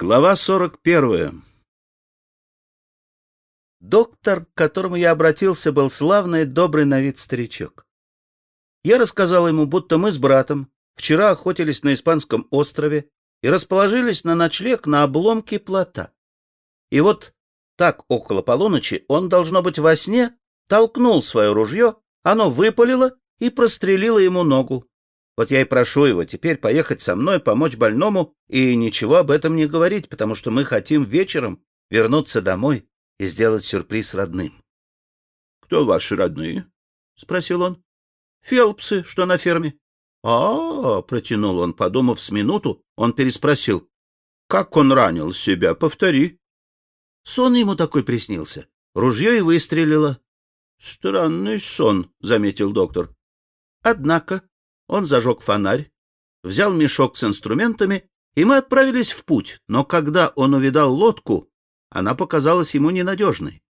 Глава 41. Доктор, к которому я обратился, был славный, добрый на вид старичок. Я рассказал ему, будто мы с братом вчера охотились на Испанском острове и расположились на ночлег на обломке плота. И вот так около полуночи он, должно быть, во сне толкнул свое ружье, оно выпалило и прострелило ему ногу. Вот я и прошу его теперь поехать со мной, помочь больному и ничего об этом не говорить, потому что мы хотим вечером вернуться домой и сделать сюрприз родным. — Кто ваши родные? — спросил он. — Фелпсы, что на ферме. А — А, — протянул он, подумав с минуту, он переспросил. — Как он ранил себя? Повтори. Сон ему такой приснился. Ружье и выстрелило. — Странный сон, — заметил доктор. Однако он зажег фонарь, взял мешок с инструментами, и мы отправились в путь, но когда он увидал лодку, она показалась ему ненадежной.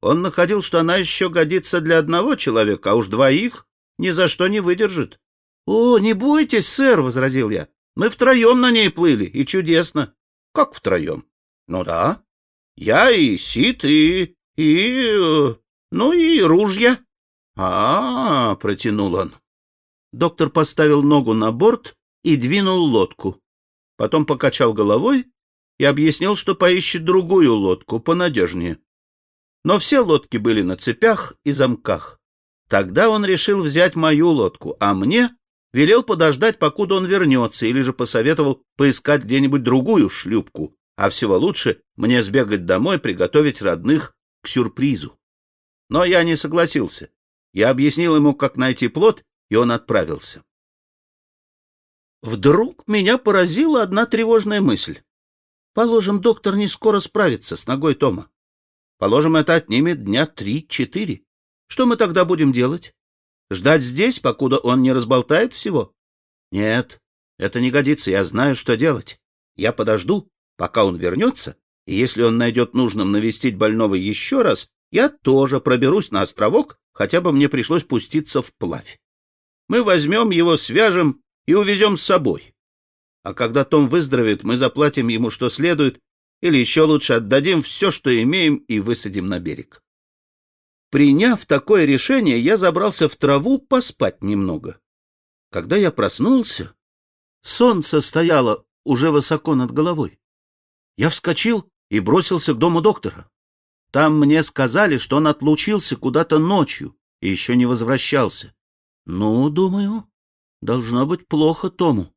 Он находил, что она еще годится для одного человека, а уж двоих ни за что не выдержит. — О, не бойтесь, сэр, — возразил я. — Мы втроем на ней плыли, и чудесно. — Как втроем? — Ну да. Я и Сид, и... и... Э, ну и ружья. А — протянул он. Доктор поставил ногу на борт и двинул лодку. Потом покачал головой и объяснил, что поищет другую лодку, понадежнее. Но все лодки были на цепях и замках. Тогда он решил взять мою лодку, а мне велел подождать, покуда он вернется, или же посоветовал поискать где-нибудь другую шлюпку, а всего лучше мне сбегать домой, приготовить родных к сюрпризу. Но я не согласился. Я объяснил ему, как найти плод, и он отправился. Вдруг меня поразила одна тревожная мысль. Положим, доктор не скоро справится с ногой Тома. Положим, это отнимет дня три-четыре. Что мы тогда будем делать? Ждать здесь, покуда он не разболтает всего? Нет, это не годится, я знаю, что делать. Я подожду, пока он вернется, и если он найдет нужным навестить больного еще раз, я тоже проберусь на островок, хотя бы мне пришлось пуститься вплавь. Мы возьмем его, свяжем и увезем с собой. А когда Том выздоровеет, мы заплатим ему что следует, или еще лучше отдадим все, что имеем, и высадим на берег. Приняв такое решение, я забрался в траву поспать немного. Когда я проснулся, солнце стояло уже высоко над головой. Я вскочил и бросился к дому доктора. Там мне сказали, что он отлучился куда-то ночью и еще не возвращался. Ну, думаю, должно быть плохо Тому.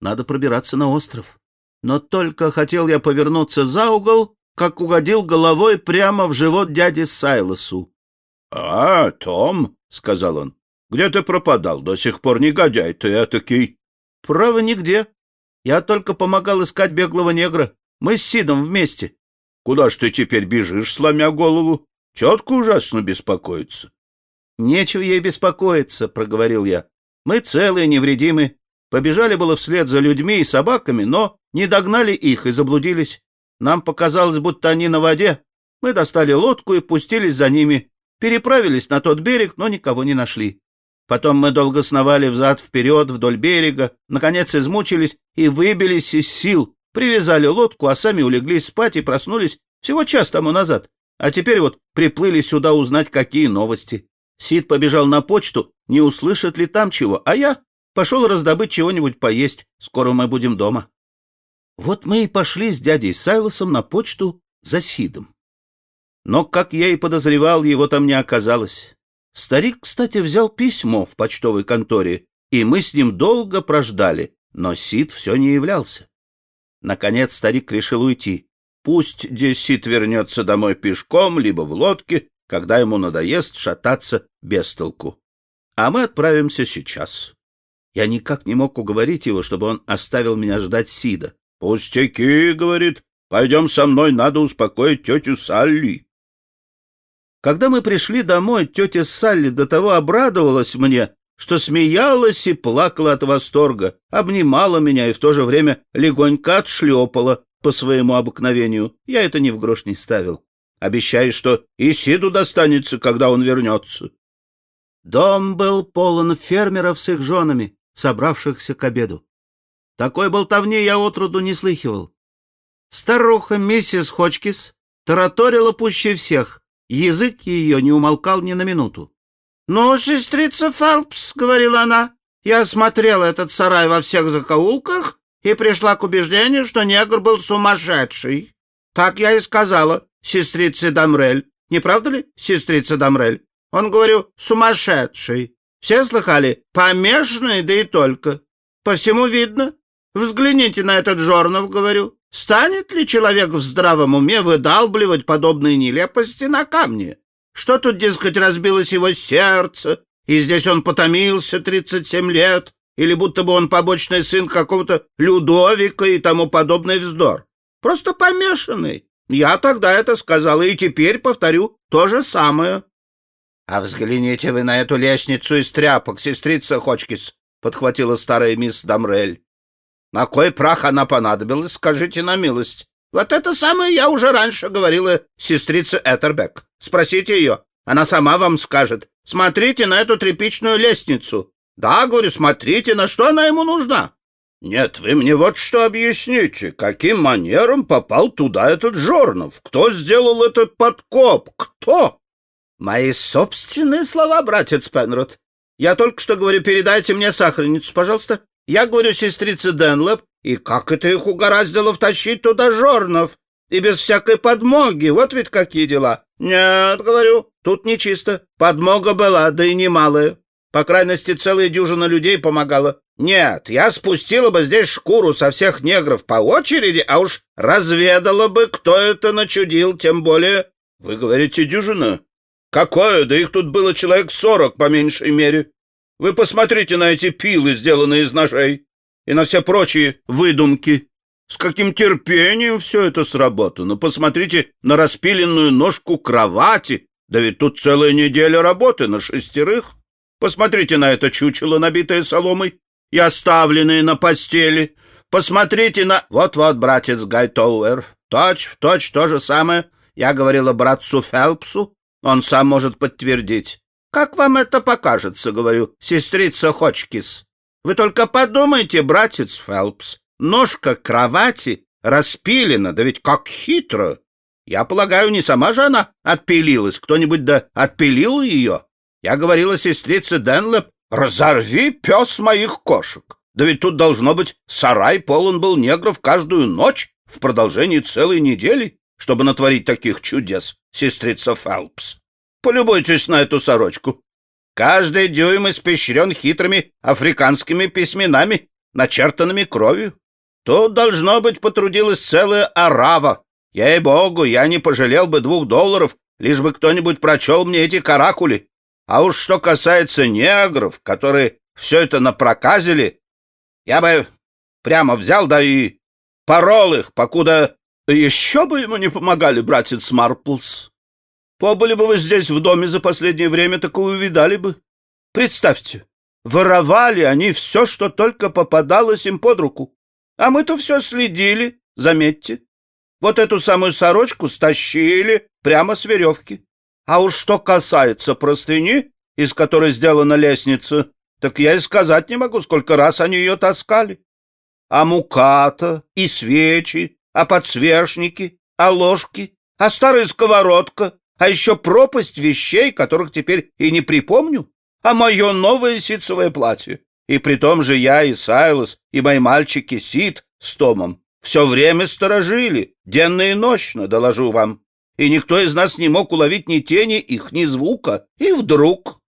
Надо пробираться на остров. Но только хотел я повернуться за угол, как угодил головой прямо в живот дяди Сайлосу. — А, Том, — сказал он, — где ты пропадал? До сих пор негодяй ты этакий. — Право, нигде. Я только помогал искать беглого негра. Мы с Сидом вместе. — Куда ж ты теперь бежишь, сломя голову? Тетка ужасно беспокоится. Нечего ей беспокоиться, проговорил я. Мы целые, невредимы. Побежали было вслед за людьми и собаками, но не догнали их и заблудились. Нам показалось, будто они на воде. Мы достали лодку и пустились за ними. Переправились на тот берег, но никого не нашли. Потом мы долго сновали взад-вперед вдоль берега, наконец измучились и выбились из сил, привязали лодку, а сами улеглись спать и проснулись всего час тому назад. А теперь вот приплыли сюда узнать, какие новости. Сид побежал на почту, не услышит ли там чего, а я пошел раздобыть чего-нибудь поесть. Скоро мы будем дома. Вот мы и пошли с дядей Сайлосом на почту за Сидом. Но, как я и подозревал, его там не оказалось. Старик, кстати, взял письмо в почтовой конторе, и мы с ним долго прождали, но Сид все не являлся. Наконец старик решил уйти. Пусть Десит вернется домой пешком, либо в лодке, когда ему надоест шататься без толку. А мы отправимся сейчас. Я никак не мог уговорить его, чтобы он оставил меня ждать Сида. «Пустяки», — говорит, — «пойдем со мной, надо успокоить тетю Салли». Когда мы пришли домой, тетя Салли до того обрадовалась мне, что смеялась и плакала от восторга, обнимала меня и в то же время легонько отшлепала по своему обыкновению. Я это ни в грош не ставил обещая, что и Сиду достанется, когда он вернется. Дом был полон фермеров с их женами, собравшихся к обеду. Такой болтовни я отроду не слыхивал. Старуха миссис Хочкис тараторила пуще всех. Язык ее не умолкал ни на минуту. — Ну, сестрица Фелпс, — говорила она, — я осмотрела этот сарай во всех закоулках и пришла к убеждению, что негр был сумасшедший. Так я и сказала сестрице Дамрель. Не правда ли, сестрица Дамрель? Он, говорю, сумасшедший. Все слыхали? Помешанный, да и только. По всему видно. Взгляните на этот Жорнов, говорю. Станет ли человек в здравом уме выдалбливать подобные нелепости на камне? Что тут, дескать, разбилось его сердце, и здесь он потомился тридцать семь лет, или будто бы он побочный сын какого-то Людовика и тому подобный вздор. Просто помешанный. Я тогда это сказала, и теперь повторю то же самое. — А взгляните вы на эту лестницу из тряпок, сестрица Хочкис, — подхватила старая мисс Дамрель. — На кой прах она понадобилась, скажите на милость? Вот это самое я уже раньше говорила сестрице Этербек. Спросите ее, она сама вам скажет. Смотрите на эту тряпичную лестницу. Да, говорю, смотрите, на что она ему нужна. Нет, вы мне вот что объясните. Каким манером попал туда этот Жорнов? Кто сделал этот подкоп? Кто? Мои собственные слова, братец Пенрод. Я только что говорю, передайте мне сахарницу, пожалуйста. Я говорю сестрице Денлэп, и как это их угораздило втащить туда Жорнов? И без всякой подмоги, вот ведь какие дела. Нет, говорю, тут нечисто. Подмога была, да и немалая. По крайности, целая дюжина людей помогала. Нет, я спустила бы здесь шкуру со всех негров по очереди, а уж разведала бы, кто это начудил, тем более... Вы говорите, дюжина? Какое? Да их тут было человек сорок, по меньшей мере. Вы посмотрите на эти пилы, сделанные из ножей, и на все прочие выдумки. С каким терпением все это сработано. Посмотрите на распиленную ножку кровати. Да ведь тут целая неделя работы на шестерых. Посмотрите на это чучело, набитое соломой и оставленное на постели. Посмотрите на... Вот-вот, братец Гайтоуэр, точь в точь то же самое. Я говорила братцу Фелпсу, он сам может подтвердить. Как вам это покажется, говорю, сестрица Хочкис? Вы только подумайте, братец Фелпс, ножка кровати распилена, да ведь как хитро. Я полагаю, не сама же она отпилилась, кто-нибудь да отпилил ее. Я говорила сестрице Денлеп, разорви, пес моих кошек. Да ведь тут, должно быть, сарай полон был негров каждую ночь в продолжении целой недели, чтобы натворить таких чудес, сестрица Фелпс. Полюбуйтесь на эту сорочку. Каждый дюйм испещрен хитрыми африканскими письменами, начертанными кровью. Тут, должно быть, потрудилась целая арава. Ей-богу, я не пожалел бы двух долларов, лишь бы кто-нибудь прочел мне эти каракули. А уж что касается негров, которые все это напроказили, я бы прямо взял, да и порол их, покуда еще бы ему не помогали, братец Марплс. Побыли бы вы здесь в доме за последнее время, так и увидали бы. Представьте, воровали они все, что только попадалось им под руку. А мы-то все следили, заметьте. Вот эту самую сорочку стащили прямо с веревки. А уж что касается простыни, из которой сделана лестница, так я и сказать не могу, сколько раз они ее таскали. А муката, и свечи, а подсвечники, а ложки, а старая сковородка, а еще пропасть вещей, которых теперь и не припомню, а мое новое ситцевое платье. И при том же я и Сайлос, и мои мальчики Сид с Томом все время сторожили, денно и ночно, доложу вам и никто из нас не мог уловить ни тени их, ни звука. И вдруг,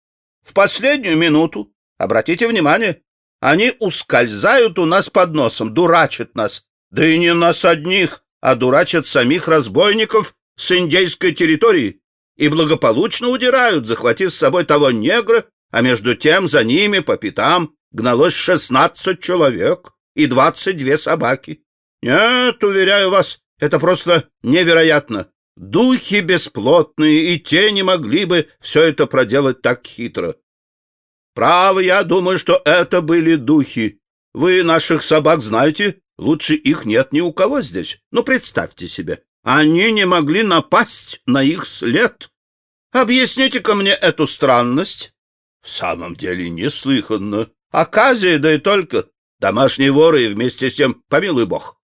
в последнюю минуту, обратите внимание, они ускользают у нас под носом, дурачат нас. Да и не нас одних, а дурачат самих разбойников с индейской территории и благополучно удирают, захватив с собой того негра, а между тем за ними по пятам гналось шестнадцать человек и двадцать две собаки. Нет, уверяю вас, это просто невероятно. Духи бесплотные, и те не могли бы все это проделать так хитро. Право, я думаю, что это были духи. Вы наших собак знаете, лучше их нет ни у кого здесь. Ну, представьте себе, они не могли напасть на их след. Объясните-ка мне эту странность. В самом деле неслыханно. Оказия, да и только. Домашние воры и вместе с тем, помилуй бог.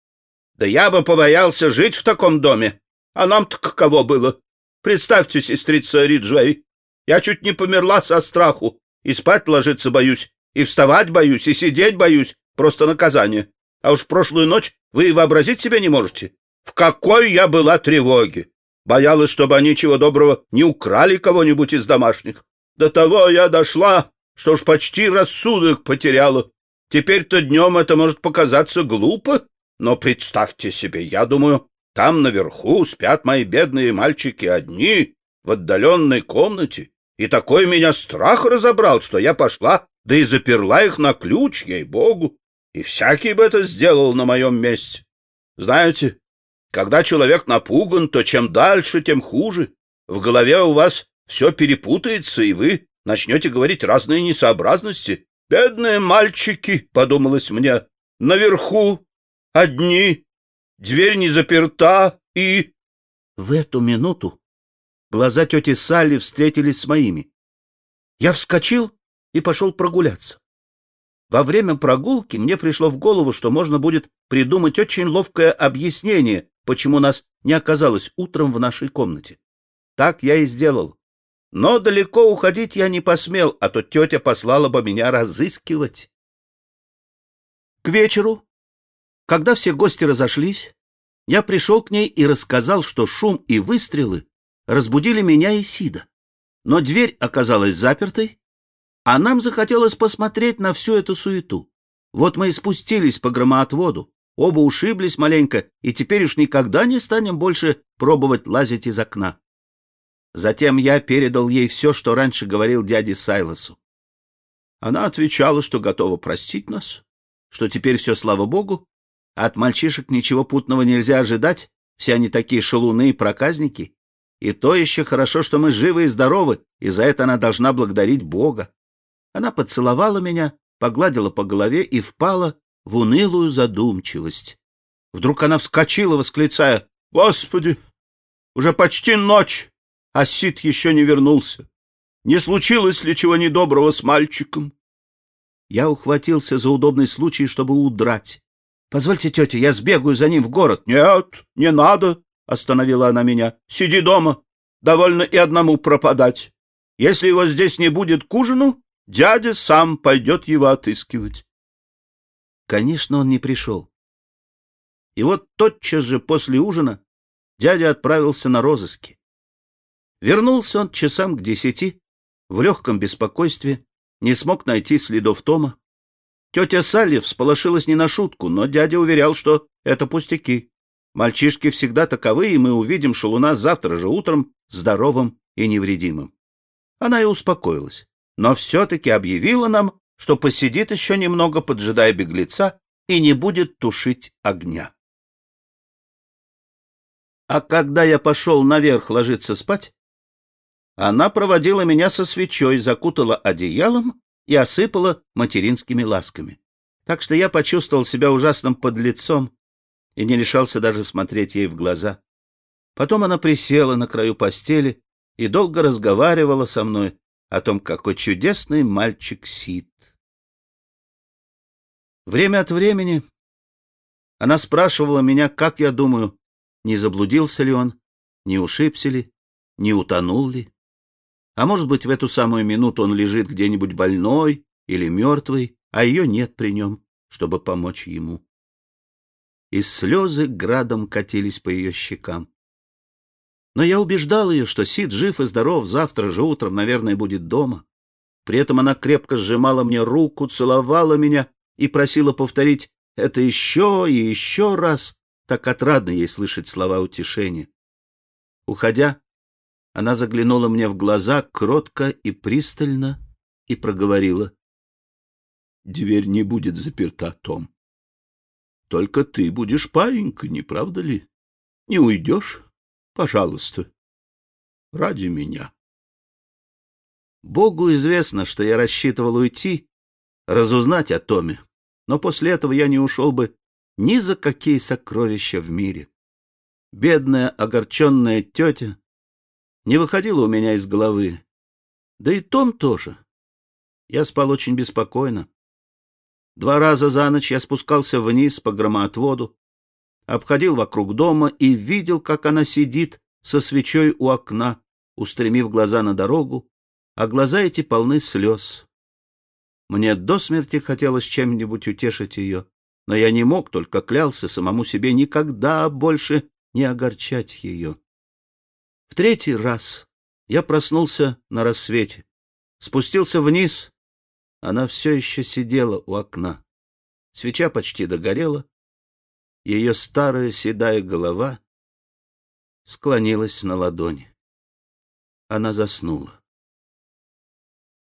Да я бы побоялся жить в таком доме. А нам-то каково было? Представьте, сестрица Риджвей, я чуть не померла со страху. И спать ложиться боюсь, и вставать боюсь, и сидеть боюсь. Просто наказание. А уж прошлую ночь вы и вообразить себе не можете. В какой я была тревоге! Боялась, чтобы они чего доброго не украли кого-нибудь из домашних. До того я дошла, что уж почти рассудок потеряла. Теперь-то днем это может показаться глупо, но представьте себе, я думаю, там наверху спят мои бедные мальчики одни, в отдаленной комнате, и такой меня страх разобрал, что я пошла, да и заперла их на ключ, ей-богу, и всякий бы это сделал на моем месте. Знаете, когда человек напуган, то чем дальше, тем хуже. В голове у вас все перепутается, и вы начнете говорить разные несообразности. «Бедные мальчики», — подумалось мне, — «наверху, одни, дверь не заперта и...» В эту минуту глаза тети Салли встретились с моими. Я вскочил и пошел прогуляться. Во время прогулки мне пришло в голову, что можно будет придумать очень ловкое объяснение почему нас не оказалось утром в нашей комнате. Так я и сделал. Но далеко уходить я не посмел, а то тетя послала бы меня разыскивать. К вечеру, когда все гости разошлись, я пришел к ней и рассказал, что шум и выстрелы разбудили меня и Сида. Но дверь оказалась запертой, а нам захотелось посмотреть на всю эту суету. Вот мы и спустились по громоотводу. Оба ушиблись маленько, и теперь уж никогда не станем больше пробовать лазить из окна. Затем я передал ей все, что раньше говорил дяде Сайлосу. Она отвечала, что готова простить нас, что теперь все, слава богу, от мальчишек ничего путного нельзя ожидать, все они такие шалуны и проказники. И то еще хорошо, что мы живы и здоровы, и за это она должна благодарить Бога. Она поцеловала меня, погладила по голове и впала в унылую задумчивость. Вдруг она вскочила, восклицая, «Господи, уже почти ночь, а Сид еще не вернулся. Не случилось ли чего недоброго с мальчиком?» Я ухватился за удобный случай, чтобы удрать. «Позвольте, тетя, я сбегаю за ним в город». «Нет, не надо», — остановила она меня. «Сиди дома. Довольно и одному пропадать. Если его здесь не будет к ужину, дядя сам пойдет его отыскивать». Конечно, он не пришел. И вот тотчас же после ужина дядя отправился на розыски. Вернулся он часам к десяти, в легком беспокойстве, не смог найти следов Тома. Тетя Салли всполошилась не на шутку, но дядя уверял, что это пустяки. Мальчишки всегда таковы, и мы увидим шалуна завтра же утром здоровым и невредимым. Она и успокоилась, но все-таки объявила нам, что посидит еще немного, поджидая беглеца, и не будет тушить огня. А когда я пошел наверх ложиться спать, она проводила меня со свечой, закутала одеялом и осыпала материнскими ласками. Так что я почувствовал себя ужасным подлецом и не решался даже смотреть ей в глаза. Потом она присела на краю постели и долго разговаривала со мной о том, какой чудесный мальчик Сид. Время от времени она спрашивала меня, как я думаю, не заблудился ли он, не ушибся ли, не утонул ли. А может быть, в эту самую минуту он лежит где-нибудь больной или мертвый, а ее нет при нем, чтобы помочь ему. И слезы градом катились по ее щекам. Но я убеждал ее, что Сид жив и здоров, завтра же утром, наверное, будет дома. При этом она крепко сжимала мне руку, целовала меня и просила повторить это еще и еще раз. Так отрадно ей слышать слова утешения. Уходя, она заглянула мне в глаза кротко и пристально и проговорила. — Дверь не будет заперта, Том. Только ты будешь паинькой, не правда ли? Не уйдешь? Пожалуйста, ради меня. Богу известно, что я рассчитывал уйти, разузнать о Томе, но после этого я не ушел бы ни за какие сокровища в мире. Бедная, огорченная тетя не выходила у меня из головы. Да и Том тоже. Я спал очень беспокойно. Два раза за ночь я спускался вниз по громоотводу. обходил вокруг дома и видел, как она сидит со свечой у окна, устремив глаза на дорогу, а глаза эти полны слез. Мне до смерти хотелось чем-нибудь утешить ее, но я не мог, только клялся самому себе никогда больше не огорчать ее. В третий раз я проснулся на рассвете, спустился вниз, она все еще сидела у окна. Свеча почти догорела, ее старая седая голова склонилась на ладони. Она заснула.